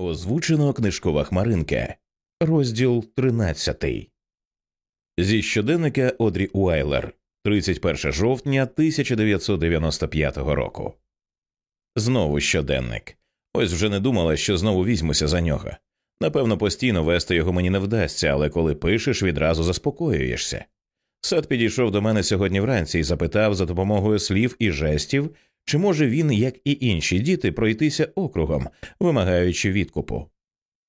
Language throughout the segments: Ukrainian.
Озвучено книжкова хмаринка, розділ 13. Зі щоденника Одрі Уайлер, 31 жовтня 1995 року. Знову щоденник. Ось вже не думала, що знову візьмуся за нього. Напевно, постійно вести його мені не вдасться, але коли пишеш, відразу заспокоюєшся. Сет підійшов до мене сьогодні вранці і запитав за допомогою слів і жестів, чи може він, як і інші діти, пройтися округом, вимагаючи відкупу.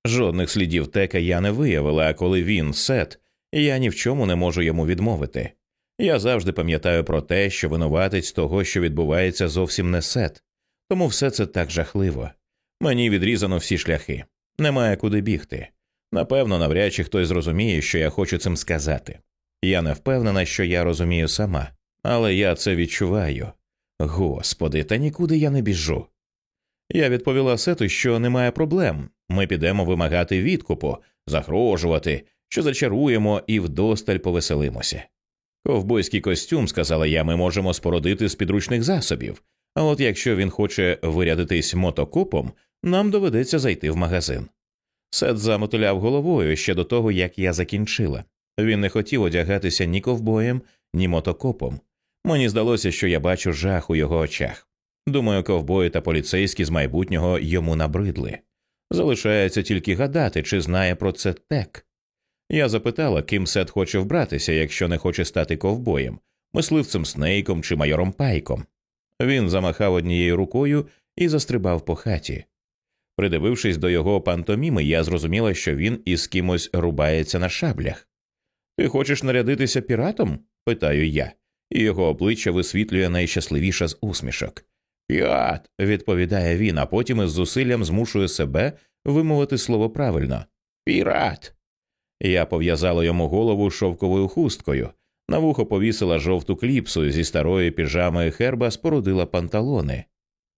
Жодних слідів тека я не виявила, а коли він сет, я ні в чому не можу йому відмовити. Я завжди пам'ятаю про те, що винуватець того, що відбувається, зовсім не сет, тому все це так жахливо. Мені відрізано всі шляхи, немає куди бігти. Напевно, навряд чи хтось зрозуміє, що я хочу цим сказати. Я не впевнена, що я розумію сама, але я це відчуваю. Господи, та нікуди я не біжу. Я відповіла Сету, що немає проблем. Ми підемо вимагати відкупу, загрожувати, що зачаруємо і вдосталь повеселимося. Ковбойський костюм, сказала я, ми можемо спородити з підручних засобів, а от якщо він хоче вирядитись мотокопом, нам доведеться зайти в магазин. Сет замотиляв головою ще до того, як я закінчила. Він не хотів одягатися ні ковбоєм, ні мотокопом. Мені здалося, що я бачу жах у його очах. Думаю, ковбої та поліцейські з майбутнього йому набридли. Залишається тільки гадати, чи знає про це тек. Я запитала, ким Сет хоче вбратися, якщо не хоче стати ковбоєм, мисливцем Снейком чи майором Пайком. Він замахав однією рукою і застрибав по хаті. Придивившись до його пантоміми, я зрозуміла, що він із кимось рубається на шаблях. Ти хочеш нарядитися піратом? питаю я, і його обличчя висвітлює найщасливіша з усмішок. Піат, відповідає він, а потім із зусиллям змушує себе вимовити слово правильно. Пірат. Я пов'язала йому голову шовковою хусткою, на вухо повісила жовту кліпсу зі старої піжами Херба спорудила панталони,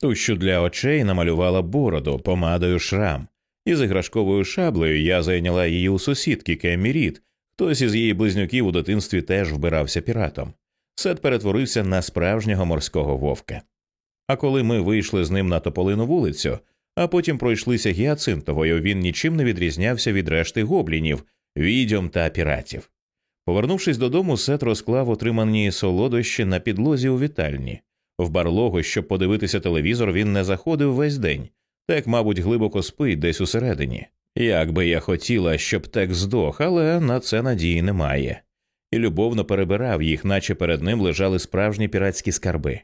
тущу для очей намалювала бороду, помадою шрам, і з іграшковою шаблею я зайняла її у сусідки Кеммі Рід, Хтось із її близнюків у дитинстві теж вбирався піратом. Сет перетворився на справжнього морського вовка. А коли ми вийшли з ним на тополину вулицю, а потім пройшлися гіацинтовою, він нічим не відрізнявся від решти гоблінів, відьом та піратів. Повернувшись додому, Сет розклав отримані солодощі на підлозі у вітальні. В барлогу, щоб подивитися телевізор, він не заходив весь день, так, мабуть, глибоко спить десь усередині. Як би я хотіла, щоб тек здох, але на це надії немає, і любовно перебирав їх, наче перед ним лежали справжні піратські скарби.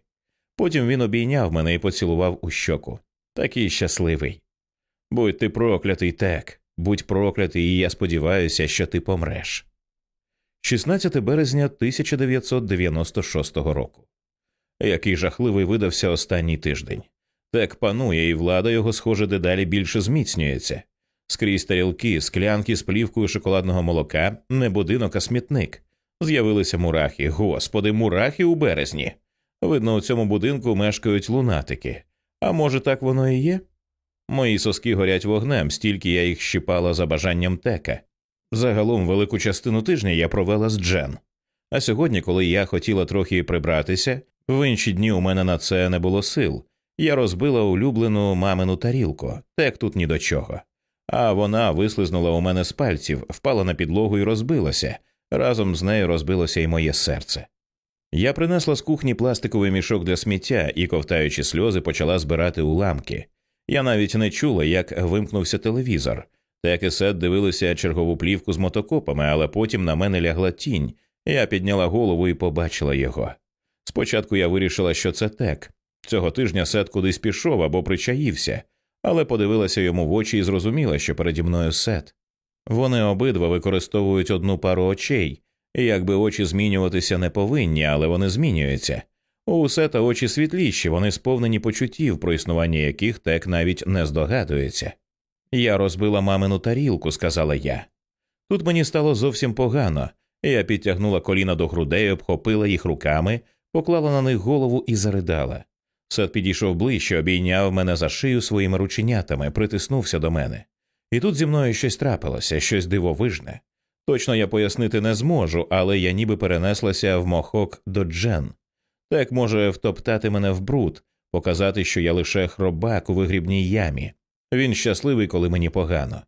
Потім він обійняв мене і поцілував у щоку. Такий щасливий. Будь ти проклятий, тек, будь проклятий, і я сподіваюся, що ти помреш. 16 березня 1996 року. Який жахливий видався останній тиждень. Тек панує, і влада його, схоже, дедалі більше зміцнюється. Скрізь тарілки, склянки з плівкою шоколадного молока, не будинок, а смітник. З'явилися мурахи, господи, мурахи у березні. Видно, у цьому будинку мешкають лунатики. А може, так воно і є? Мої соски горять вогнем, стільки я їх щипала за бажанням тека. Загалом велику частину тижня я провела з Джен. А сьогодні, коли я хотіла трохи прибратися, в інші дні у мене на це не було сил. Я розбила улюблену мамину тарілку, тек тут ні до чого а вона вислизнула у мене з пальців, впала на підлогу і розбилася. Разом з нею розбилося й моє серце. Я принесла з кухні пластиковий мішок для сміття і, ковтаючи сльози, почала збирати уламки. Я навіть не чула, як вимкнувся телевізор. Так і Сет дивилися чергову плівку з мотокопами, але потім на мене лягла тінь. Я підняла голову і побачила його. Спочатку я вирішила, що це тек. Цього тижня Сет кудись пішов або причаївся, але подивилася йому в очі і зрозуміла, що переді мною сет. Вони обидва використовують одну пару очей, якби очі змінюватися не повинні, але вони змінюються. У сета очі світліші, вони сповнені почуттів, про існування яких тек навіть не здогадується. Я розбила мамину тарілку, сказала я. Тут мені стало зовсім погано. Я підтягнула коліна до грудей, обхопила їх руками, поклала на них голову і заридала. Сет підійшов ближче, обійняв мене за шию своїми рученятами, притиснувся до мене. І тут зі мною щось трапилося, щось дивовижне. Точно я пояснити не зможу, але я ніби перенеслася в мохок до Джен. Так може втоптати мене в бруд, показати, що я лише хробак у вигрібній ямі. Він щасливий, коли мені погано.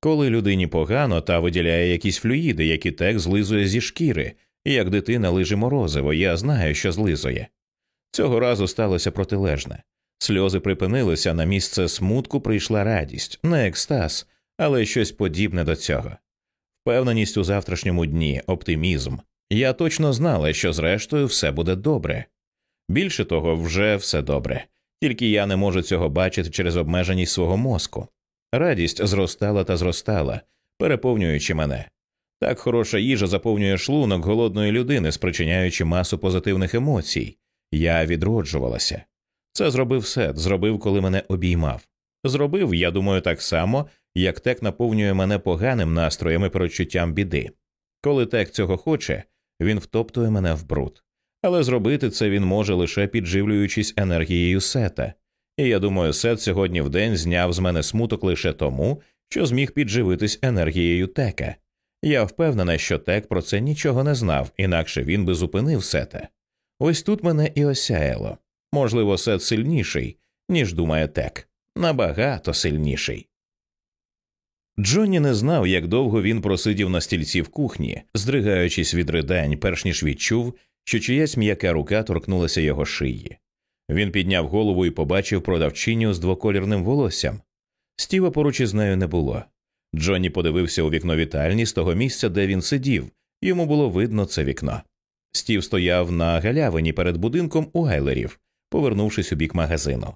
Коли людині погано та виділяє якісь флюїди, які тек злизує зі шкіри, як дитина лиже морозиво, я знаю, що злизує. Цього разу сталося протилежне. Сльози припинилися, на місце смутку прийшла радість, не екстаз, але щось подібне до цього. Впевненість у завтрашньому дні, оптимізм. Я точно знала, що зрештою все буде добре. Більше того, вже все добре, тільки я не можу цього бачити через обмеженість свого мозку. Радість зростала та зростала, переповнюючи мене. Так хороша їжа заповнює шлунок голодної людини, спричиняючи масу позитивних емоцій. Я відроджувалася. Це зробив Сет, зробив, коли мене обіймав. Зробив, я думаю, так само, як тек наповнює мене поганим настроєм і перечуттям біди. Коли тек цього хоче, він втоптує мене в бруд. Але зробити це він може лише підживлюючись енергією сета. І я думаю, Сет сьогодні в день зняв з мене смуток лише тому, що зміг підживитись енергією тека. Я впевнена, що тек про це нічого не знав, інакше він би зупинив сета. Ось тут мене і осяяло. Можливо, сет сильніший, ніж думає тек, набагато сильніший. Джонні не знав, як довго він просидів на стільці в кухні, здригаючись від ридань, перш ніж відчув, що чиясь м'яка рука торкнулася його шиї. Він підняв голову і побачив продавчиню з двоколірним волоссям. Стіва поруч із нею не було. Джонні подивився у вікно вітальні з того місця, де він сидів, йому було видно це вікно. Стів стояв на галявині перед будинком у гайлерів, повернувшись у бік магазину.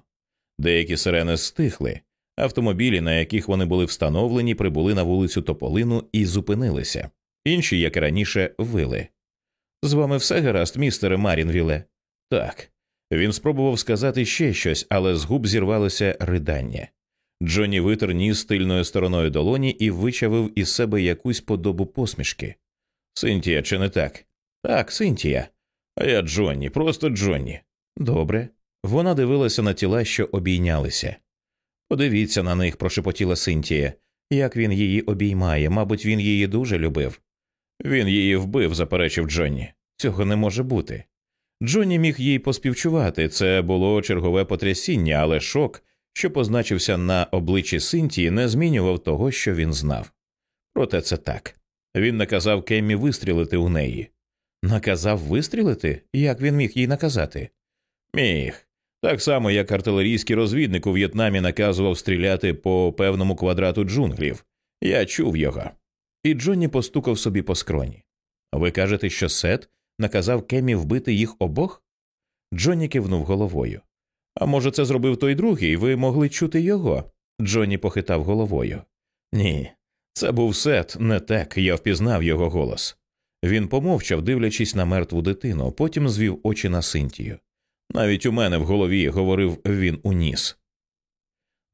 Деякі сирени стихли, автомобілі, на яких вони були встановлені, прибули на вулицю Тополину і зупинилися. Інші, як і раніше, вили. З вами все гаразд, містере Марінвіле? Так. Він спробував сказати ще щось, але з губ зірвалося ридання. Джонні витер ніс тильною стороною долоні і вичавив із себе якусь подобу посмішки. Синтія, чи не так? Так, Синтія. А я Джонні, просто Джонні. Добре. Вона дивилася на тіла, що обійнялися. Подивіться на них, прошепотіла Синтія. Як він її обіймає, мабуть, він її дуже любив. Він її вбив, заперечив Джонні. Цього не може бути. Джонні міг їй поспівчувати. Це було чергове потрясіння, але шок, що позначився на обличчі Синтії, не змінював того, що він знав. Проте це так. Він наказав Кеммі вистрілити у неї. Наказав вистрілити? Як він міг їй наказати? Міг. Так само, як артилерійський розвідник у В'єтнамі наказував стріляти по певному квадрату джунглів. Я чув його. І Джонні постукав собі по скроні. Ви кажете, що Сет наказав Кемі вбити їх обох? Джонні кивнув головою. А може, це зробив той другий, ви могли чути його? Джонні похитав головою. Ні, це був Сет, не так, я впізнав його голос. Він помовчав, дивлячись на мертву дитину, потім звів очі на Синтію. Навіть у мене в голові говорив він у ніс.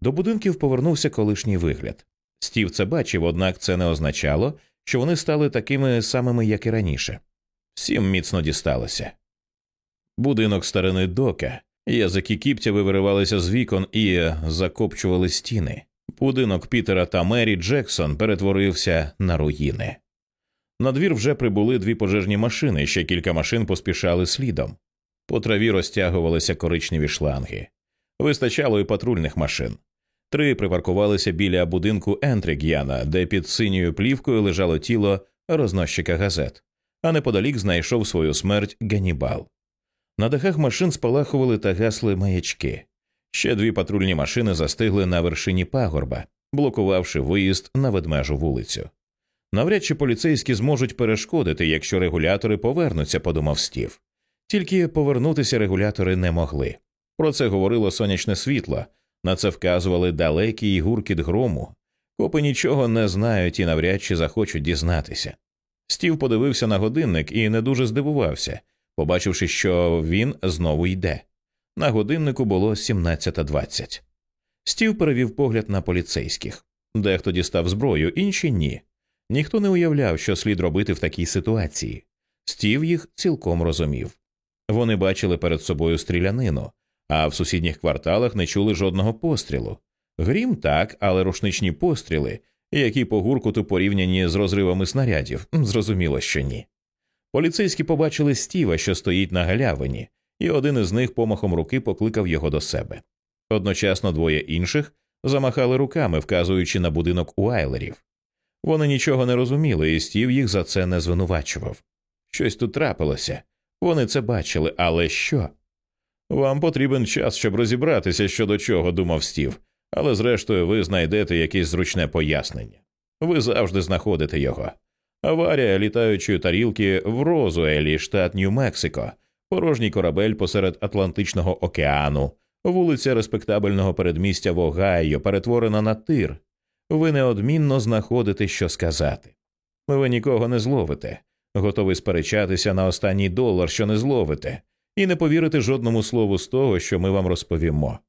До будинків повернувся колишній вигляд. Стів це бачив, однак це не означало, що вони стали такими самими, як і раніше. Всім міцно дісталося. Будинок старини дока, язики кіптяви виривалися з вікон і закопчували стіни. Будинок Пітера та Мері Джексон перетворився на руїни. На двір вже прибули дві пожежні машини, ще кілька машин поспішали слідом. По траві розтягувалися коричневі шланги. Вистачало і патрульних машин. Три припаркувалися біля будинку Ентріг'яна, де під синьою плівкою лежало тіло рознощика газет, а неподалік знайшов свою смерть Ганібал. На дахах машин спалахували та гасли маячки. Ще дві патрульні машини застигли на вершині пагорба, блокувавши виїзд на ведмежу вулицю. Навряд чи поліцейські зможуть перешкодити, якщо регулятори повернуться, подумав стів. Тільки повернутися регулятори не могли. Про це говорило сонячне світло, на це вказували далекий гуркіт грому. Копи нічого не знають і навряд чи захочуть дізнатися. Стів подивився на годинник і не дуже здивувався, побачивши, що він знову йде. На годиннику було 17.20. Стів перевів погляд на поліцейських. Дехто дістав зброю, інші ні. Ніхто не уявляв, що слід робити в такій ситуації. Стів їх цілком розумів. Вони бачили перед собою стрілянину, а в сусідніх кварталах не чули жодного пострілу. Грім так, але рушничні постріли, які по гуркуту порівняні з розривами снарядів, зрозуміло, що ні. Поліцейські побачили стіва, що стоїть на галявині, і один із них помахом руки покликав його до себе. Одночасно двоє інших замахали руками, вказуючи на будинок Уайлерів. Вони нічого не розуміли, і стів їх за це не звинувачував. Щось тут трапилося. Вони це бачили, але що? Вам потрібен час, щоб розібратися, що до чого думав стів, але зрештою ви знайдете якесь зручне пояснення. Ви завжди знаходите його. Аварія літаючої тарілки в Розуелі, штат Нью-Мексико, порожній корабель посеред Атлантичного океану, вулиця респектабельного передмістя в Огайо, перетворена на тир. Ви неодмінно знаходите, що сказати. Ви нікого не зловите, готові сперечатися на останній долар, що не зловите, і не повірите жодному слову з того, що ми вам розповімо.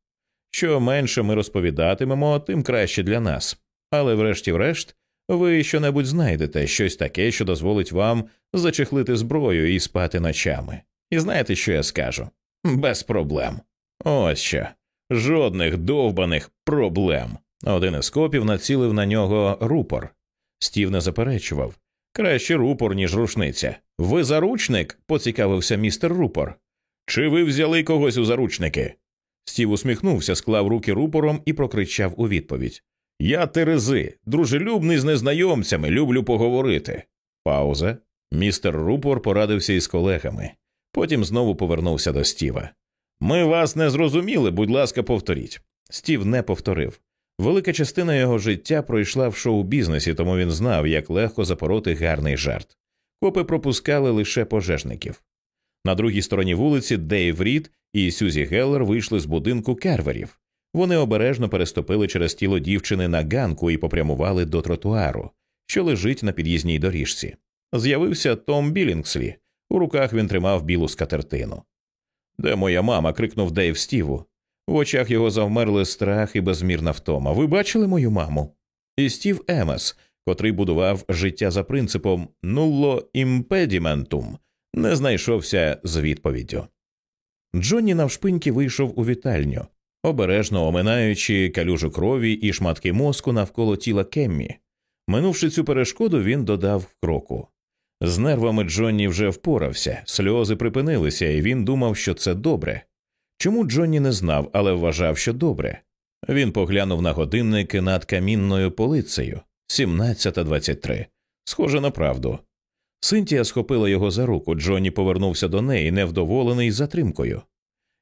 Що менше ми розповідатимемо, тим краще для нас. Але, врешті-врешт, ви щонебудь знайдете щось таке, що дозволить вам зачехлити зброю і спати ночами. І знаєте, що я скажу? Без проблем. Ось що. Жодних довбаних проблем. Один із копів націлив на нього рупор. Стів не заперечував. Краще рупор, ніж рушниця. Ви заручник? поцікавився містер рупор. Чи ви взяли когось у заручники? Стів усміхнувся, склав руки рупором і прокричав у відповідь Я Терези, дружелюбний з незнайомцями, люблю поговорити. Пауза. Містер рупор порадився із колегами. Потім знову повернувся до Стіва. Ми вас не зрозуміли, будь ласка, повторіть. Стів не повторив. Велика частина його життя пройшла в шоу-бізнесі, тому він знав, як легко запороти гарний жарт. Копи пропускали лише пожежників. На другій стороні вулиці Дейв Рід і Сюзі Геллер вийшли з будинку керверів. Вони обережно переступили через тіло дівчини на ганку і попрямували до тротуару, що лежить на під'їзній доріжці. З'явився Том Білінгслі. У руках він тримав білу скатертину. Де моя мама? крикнув Дейв Стіву. В очах його завмерли страх і безмірна втома. Ви бачили мою маму? І Стів Емес, котрий будував життя за принципом нулло імпедіментум, не знайшовся з відповіддю. Джонні навшпиньки вийшов у вітальню, обережно оминаючи калюжу крові і шматки мозку навколо тіла Кеммі. Минувши цю перешкоду, він додав кроку. З нервами Джонні вже впорався, сльози припинилися, і він думав, що це добре. Чому Джонні не знав, але вважав, що добре. Він поглянув на годинники над камінною полицею 17.23. Схоже на правду. Синтія схопила його за руку. Джонні повернувся до неї, невдоволений затримкою.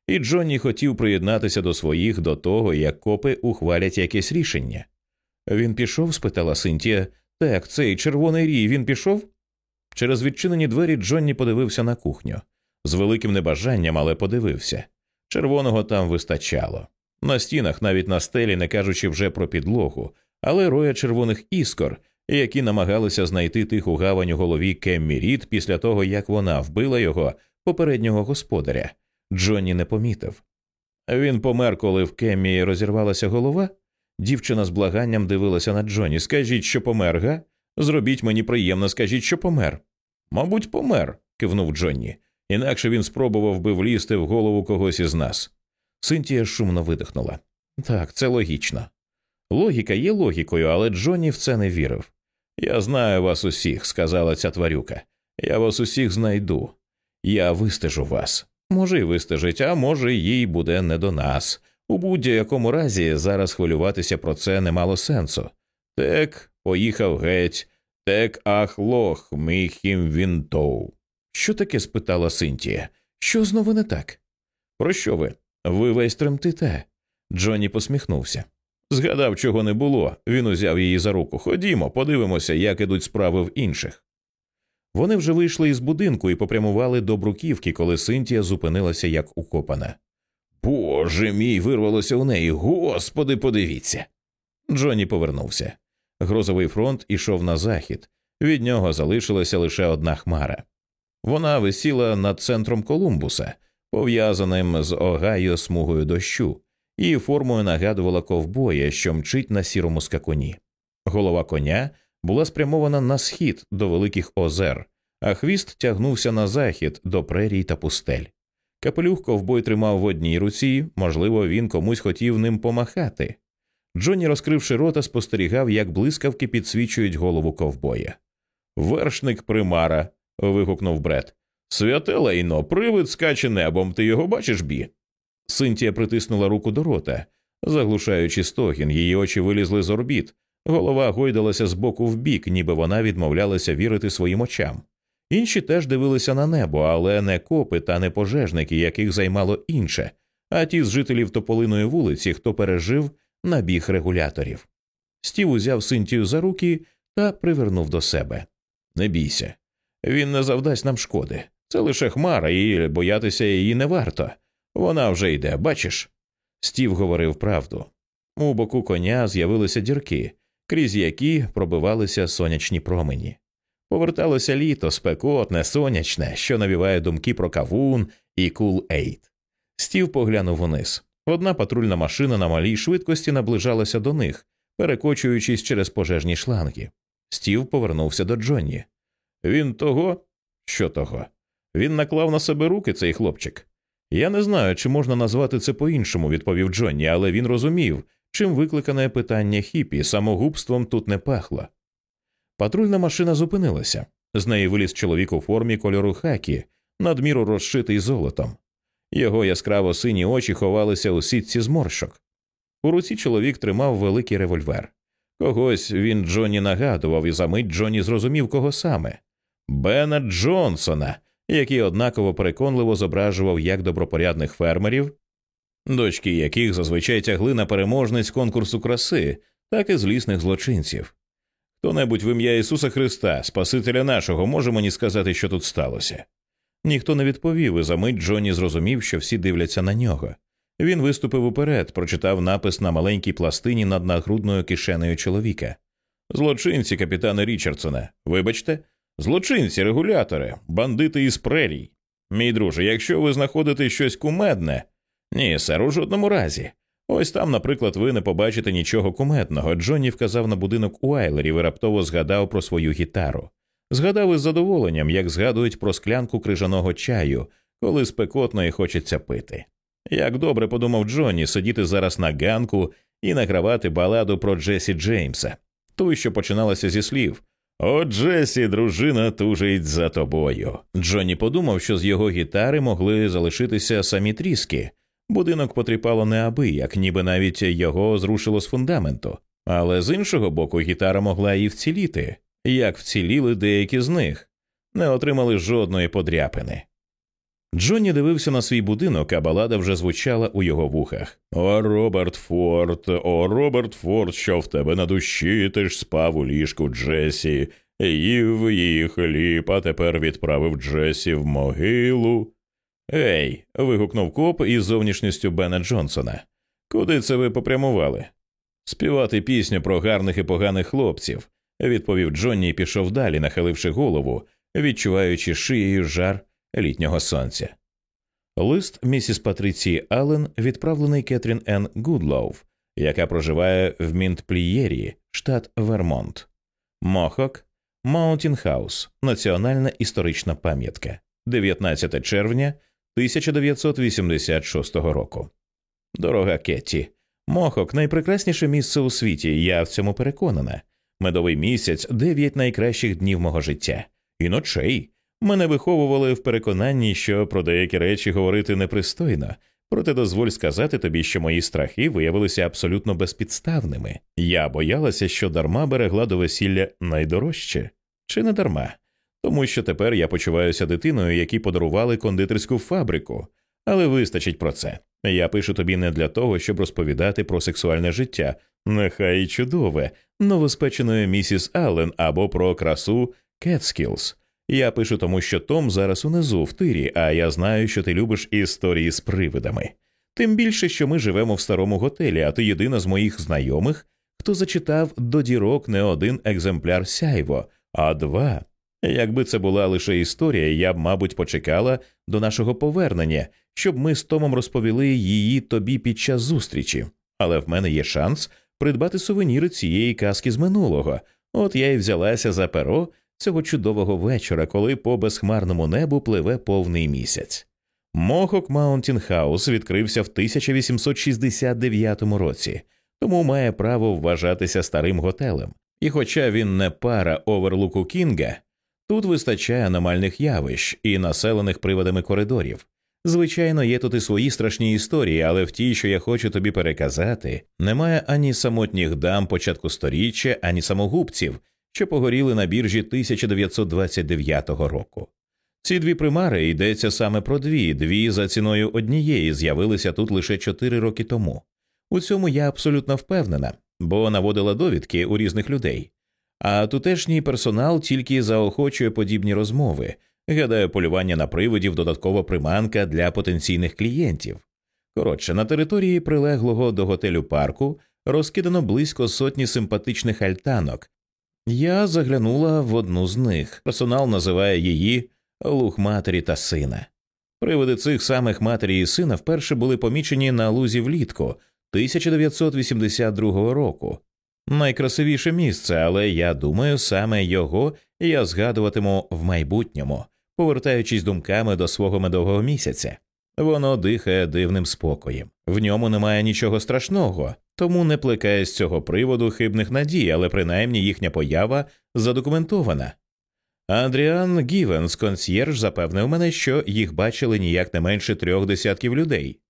І Джонні хотів приєднатися до своїх до того, як копи ухвалять якесь рішення. Він пішов? спитала Синтія. Так, цей червоний рій він пішов? Через відчинені двері Джонні подивився на кухню. З великим небажанням, але подивився. Червоного там вистачало. На стінах, навіть на стелі, не кажучи вже про підлогу, але роя червоних іскор, які намагалися знайти тиху гавань у голові Кеммі Рід після того, як вона вбила його попереднього господаря. Джонні не помітив. Він помер, коли в Кеммі розірвалася голова. Дівчина з благанням дивилася на Джонні. Скажіть, що помер, га? Зробіть мені приємно, скажіть, що помер. Мабуть, помер, кивнув Джонні. Інакше він спробував би влізти в голову когось із нас. Синтія шумно видихнула. Так, це логічно. Логіка є логікою, але Джонні в це не вірив. Я знаю вас усіх, сказала ця тварюка. Я вас усіх знайду. Я вистежу вас. Може, й вистежить, а може, їй буде не до нас. У будь-якому разі зараз хвилюватися про це не мало сенсу. Тек поїхав геть, тек ах лох, міхім вінтоу. Що таке? спитала Синтія. Що знову не так? Про що ви? Ви весь тремтите. Джонні посміхнувся. Згадав, чого не було. Він узяв її за руку. Ходімо, подивимося, як ідуть справи в інших. Вони вже вийшли із будинку і попрямували до бруківки, коли Синтія зупинилася як укопана. Боже мій, вирвалося у неї. Господи, подивіться. Джонні повернувся. Грозовий фронт ішов на захід, від нього залишилася лише одна хмара. Вона висіла над центром Колумбуса, пов'язаним з Огайо смугою дощу, і формою нагадувала ковбоя, що мчить на сірому скакуні. Голова коня була спрямована на схід до великих озер, а хвіст тягнувся на захід до прерій та пустель. Капелюх ковбой тримав в одній руці, можливо, він комусь хотів ним помахати. Джонні, розкривши рота, спостерігав, як блискавки підсвічують голову ковбоя. Вершник примара. Вигукнув Бред. Святе лайно, привид скаче небом, ти його бачиш бі? Синтія притиснула руку до рота, Заглушаючи стогін, її очі вилізли з орбіт, голова гойдалася з боку в бік, ніби вона відмовлялася вірити своїм очам. Інші теж дивилися на небо, але не копи та не пожежники, яких займало інше, а ті з жителів тополиної вулиці, хто пережив набіг регуляторів. Стів узяв Синтію за руки та привернув до себе. Не бійся, він не завдасть нам шкоди. Це лише хмара, і боятися її не варто. Вона вже йде, бачиш? Стів говорив правду. У боку коня з'явилися дірки, крізь які пробивалися сонячні промені. Поверталося літо, спекотне, сонячне, що навіває думки про кавун і кул ейт. Стів поглянув униз. Одна патрульна машина на малій швидкості наближалася до них, перекочуючись через пожежні шланги. Стів повернувся до Джонні. Він того? Що того? Він наклав на себе руки цей хлопчик. Я не знаю, чи можна назвати це по іншому, відповів Джонні, але він розумів, чим викликане питання хіпі, самогубством тут не пахло. Патрульна машина зупинилася. З неї виліз чоловік у формі кольору хакі, надміру розшитий золотом. Його яскраво сині очі ховалися у сітці зморшок. У руці чоловік тримав великий револьвер. Когось він Джонні нагадував, і за мить Джонні зрозумів, кого саме Бена Джонсона, який однаково переконливо зображував як добропорядних фермерів, дочки яких зазвичай тягли на переможниць конкурсу краси, так і злісних злочинців. Хто небудь в ім'я Ісуса Христа, Спасителя нашого, може мені сказати, що тут сталося. Ніхто не відповів, і за мить Джонні зрозумів, що всі дивляться на нього. Він виступив уперед, прочитав напис на маленькій пластині над нагрудною кишенею чоловіка. Злочинці, капітане Річардсона, вибачте, злочинці, регулятори, бандити із прерій. Мій друже, якщо ви знаходите щось кумедне, ні, сер, у жодному разі. Ось там, наприклад, ви не побачите нічого кумедного. Джонні вказав на будинок Уайлерів і раптово згадав про свою гітару. Згадав із задоволенням, як згадують про склянку крижаного чаю, коли спекотно і хочеться пити. Як добре подумав Джонні сидіти зараз на ганку і награвати баладу про Джесі Джеймса, ту, що починалася зі слів О, Джесі, дружина тужить за тобою. Джонні подумав, що з його гітари могли залишитися самі тріски. Будинок потріпало неабияк, ніби навіть його зрушило з фундаменту, але з іншого боку, гітара могла і вціліти, як вціліли деякі з них, не отримали жодної подряпини. Джонні дивився на свій будинок, а балада вже звучала у його вухах. О, Роберт Форд, о, Роберт Форд, що в тебе на душі, ти ж спав у ліжку Джесі, їв її хліб, а тепер відправив Джесі в могилу. Ей. вигукнув коп із зовнішністю Бена Джонсона. Куди це ви попрямували? Співати пісню про гарних і поганих хлопців, відповів Джонні і пішов далі, нахиливши голову, відчуваючи шиєю жар літнього сонця. Лист місіс Патриції Аллен відправлений Кетрін Н. Гудлоув, яка проживає в Мінтплієрі, штат Вермонт, Мохок, Маунтін Хаус, Національна історична пам'ятка, 19 червня 1986 року. Дорога Кетті. Мохок найпрекрасніше місце у світі. Я в цьому переконана. Медовий місяць дев'ять найкращих днів мого життя і ночей. Мене виховували в переконанні, що про деякі речі говорити непристойно, проте дозволь сказати тобі, що мої страхи виявилися абсолютно безпідставними. Я боялася, що дарма берегла до весілля найдорожче, чи не дарма, тому що тепер я почуваюся дитиною, якій подарували кондитерську фабрику, але вистачить про це. Я пишу тобі не для того, щоб розповідати про сексуальне життя, нехай чудове, новоспеченої місіс Аллен або про красу Кетскілс. Я пишу тому, що Том зараз унизу в тирі, а я знаю, що ти любиш історії з привидами. Тим більше, що ми живемо в старому готелі, а ти єдина з моїх знайомих, хто зачитав до дірок не один екземпляр сяйво, а два. Якби це була лише історія, я б, мабуть, почекала до нашого повернення, щоб ми з Томом розповіли її тобі під час зустрічі. Але в мене є шанс придбати сувеніри цієї казки з минулого. От я й взялася за перо цього чудового вечора, коли по безхмарному небу пливе повний місяць. Мохок Маунтін Хаус відкрився в 1869 році, тому має право вважатися старим готелем. І хоча він не пара оверлуку Кінга, тут вистачає аномальних явищ і населених приводами коридорів. Звичайно, є тут і свої страшні історії, але в тій, що я хочу тобі переказати, немає ані самотніх дам початку сторіччя, ані самогубців, що погоріли на біржі 1929 року. Ці дві примари йдеться саме про дві, дві за ціною однієї з'явилися тут лише чотири роки тому. У цьому я абсолютно впевнена, бо наводила довідки у різних людей. А тутешній персонал тільки заохочує подібні розмови. Гадаю, полювання на привидів додаткова приманка для потенційних клієнтів. Коротше, на території прилеглого до готелю парку розкидано близько сотні симпатичних альтанок. Я заглянула в одну з них. Персонал називає її луг матері та сина. Привиди цих самих матері і сина вперше були помічені на лузі влітку 1982 року. Найкрасивіше місце, але я думаю, саме його я згадуватиму в майбутньому, повертаючись думками до свого медового місяця. Воно дихає дивним спокоєм. В ньому немає нічого страшного, тому не плекає з цього приводу хибних надій, але принаймні їхня поява задокументована. Андріан Гівенс, консьєрж, запевнив мене, що їх бачили ніяк не менше трьох десятків людей.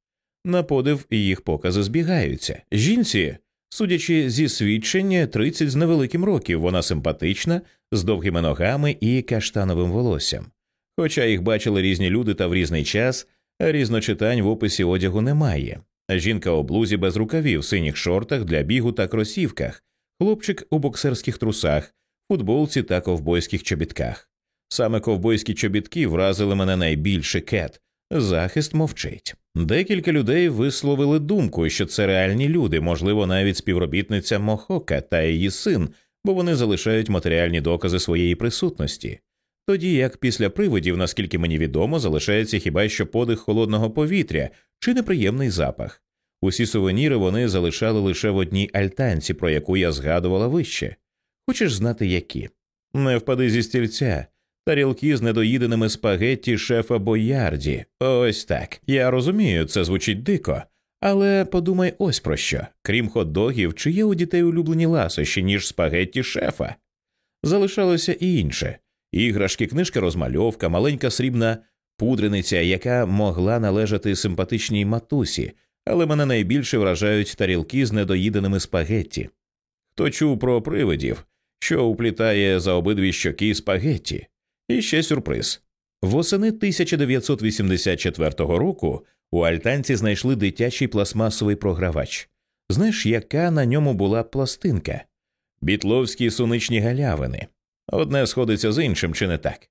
На подив їх покази збігаються. Жінці, судячи зі свідчення, 30 з невеликим років, вона симпатична, з довгими ногами і каштановим волоссям. Хоча їх бачили різні люди та в різний час, різночитань в описі одягу немає. Жінка у блузі без рукавів, синіх шортах для бігу та кросівках, хлопчик у боксерських трусах, футболці та ковбойських чобітках. Саме ковбойські чобітки вразили мене найбільше кет. Захист мовчить. Декілька людей висловили думку, що це реальні люди, можливо, навіть співробітниця Мохока та її син, бо вони залишають матеріальні докази своєї присутності. Тоді як після привидів, наскільки мені відомо, залишається хіба що подих холодного повітря чи неприємний запах. Усі сувеніри вони залишали лише в одній альтанці, про яку я згадувала вище. Хочеш знати які? Не впади зі стільця. Тарілки з недоїденими спагетті шефа Боярді. Ось так. Я розумію, це звучить дико. Але подумай ось про що. Крім хот-догів, чи є у дітей улюблені ласощі, ніж спагетті шефа? Залишалося і інше іграшки, книжка розмальовка, маленька срібна пудрениця, яка могла належати симпатичній матусі, але мене найбільше вражають тарілки з недоїденими спагетті. Хто чув про привидів, що уплітає за обидві щоки спагетті? І ще сюрприз. Восени 1984 року у Альтанці знайшли дитячий пластмасовий програвач. Знаєш, яка на ньому була пластинка? Бітловські суничні галявини. Одне сходиться з іншим, чи не так?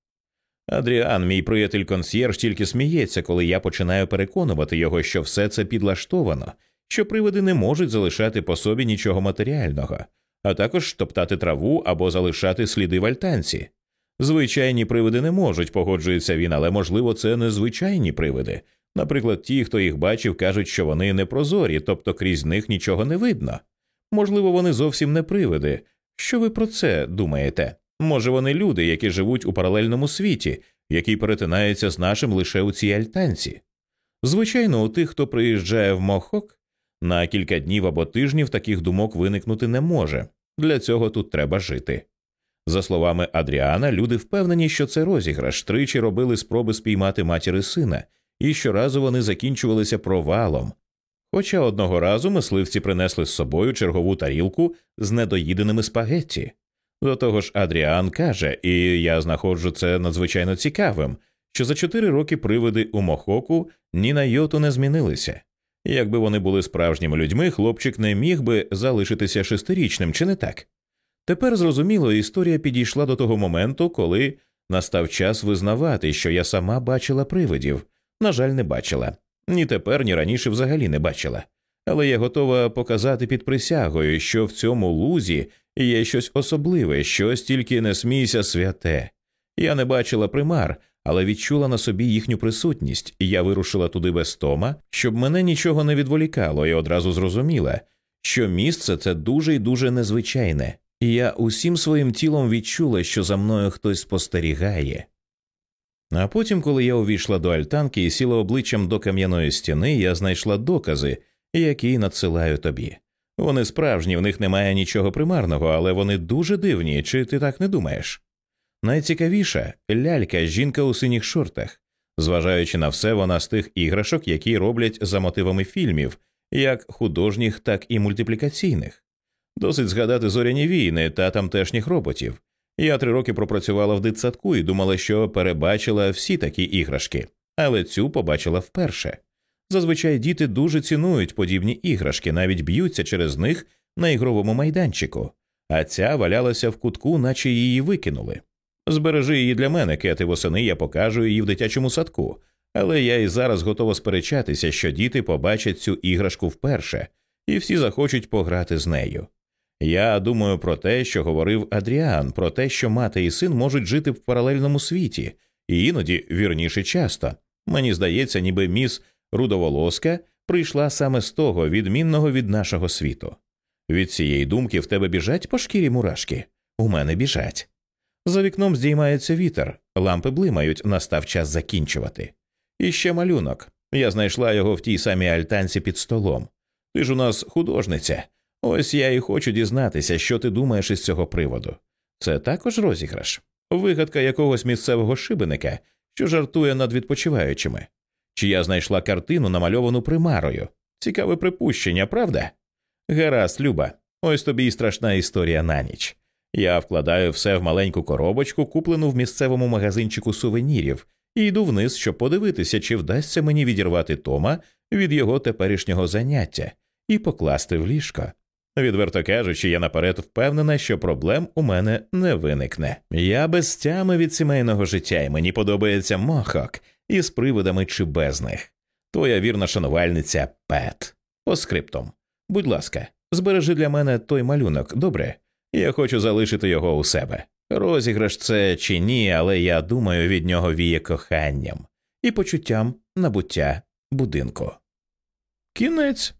Адріан, мій приятель консьєрж, тільки сміється, коли я починаю переконувати його, що все це підлаштовано, що привиди не можуть залишати по собі нічого матеріального, а також топтати траву або залишати сліди в альтанці. Звичайні привиди не можуть, погоджується він, але можливо, це не звичайні привиди. Наприклад, ті, хто їх бачив, кажуть, що вони непрозорі, тобто крізь них нічого не видно. Можливо, вони зовсім не привиди. Що ви про це думаєте? Може, вони люди, які живуть у паралельному світі, який перетинається з нашим лише у цій альтанці. Звичайно, у тих, хто приїжджає в Мохок, на кілька днів або тижнів таких думок виникнути не може. Для цього тут треба жити. За словами Адріана, люди впевнені, що це розіграш, тричі робили спроби спіймати матір і сина, і щоразу вони закінчувалися провалом. Хоча одного разу мисливці принесли з собою чергову тарілку з недоїденими спагетті. До того ж, Адріан каже, і я знаходжу це надзвичайно цікавим, що за чотири роки привиди у Мохоку ні на йоту не змінилися. Якби вони були справжніми людьми, хлопчик не міг би залишитися шестирічним, чи не так? Тепер зрозуміло, історія підійшла до того моменту, коли настав час визнавати, що я сама бачила привидів. На жаль, не бачила. Ні тепер, ні раніше взагалі не бачила. Але я готова показати під присягою, що в цьому лузі є щось особливе, щось тільки не смійся святе. Я не бачила примар, але відчула на собі їхню присутність, і я вирушила туди без тома, щоб мене нічого не відволікало, і одразу зрозуміла, що місце це дуже й дуже незвичайне, і я усім своїм тілом відчула, що за мною хтось спостерігає. А потім, коли я увійшла до альтанки і сіла обличчям до кам'яної стіни, я знайшла докази, які надсилаю тобі. Вони справжні, в них немає нічого примарного, але вони дуже дивні, чи ти так не думаєш? Найцікавіша лялька жінка у синіх шортах. Зважаючи на все, вона з тих іграшок, які роблять за мотивами фільмів, як художніх, так і мультиплікаційних. Досить згадати зоряні війни та тамтешніх роботів. Я три роки пропрацювала в дитсадку і думала, що перебачила всі такі іграшки, але цю побачила вперше. Зазвичай діти дуже цінують подібні іграшки, навіть б'ються через них на ігровому майданчику, а ця валялася в кутку, наче її викинули. Збережи її для мене, Кети, восени я покажу її в дитячому садку, але я і зараз готова сперечатися, що діти побачать цю іграшку вперше, і всі захочуть пограти з нею. Я думаю про те, що говорив Адріан, про те, що мати і син можуть жити в паралельному світі, і іноді вірніше часто. Мені здається, ніби міс рудоволоска прийшла саме з того, відмінного від нашого світу. Від цієї думки в тебе біжать по шкірі мурашки, у мене біжать. За вікном здіймається вітер, лампи блимають, настав час закінчувати. І ще малюнок. Я знайшла його в тій самій альтанці під столом. Ти ж у нас художниця. Ось я і хочу дізнатися, що ти думаєш із цього приводу. Це також розіграш, вигадка якогось місцевого шибеника, що жартує над відпочиваючими. Чи я знайшла картину, намальовану примарою? Цікаве припущення, правда? Гаразд, Люба, ось тобі й страшна історія на ніч. Я вкладаю все в маленьку коробочку, куплену в місцевому магазинчику сувенірів, і йду вниз, щоб подивитися, чи вдасться мені відірвати Тома від його теперішнього заняття і покласти в ліжко. Відверто кажучи, я наперед впевнена, що проблем у мене не виникне. Я без тями від сімейного життя, і мені подобається мохок із приводами чи без них. Твоя вірна шанувальниця Пет. По скриптом. Будь ласка, збережи для мене той малюнок, добре? Я хочу залишити його у себе. Розіграш це чи ні, але я думаю, від нього віє коханням і почуттям набуття будинку. Кінець.